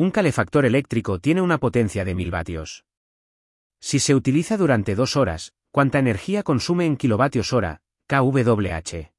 Un calefactor eléctrico tiene una potencia de 1000 vatios. Si se utiliza durante dos horas, ¿cuánta energía consume en kilovatios hora, kWh?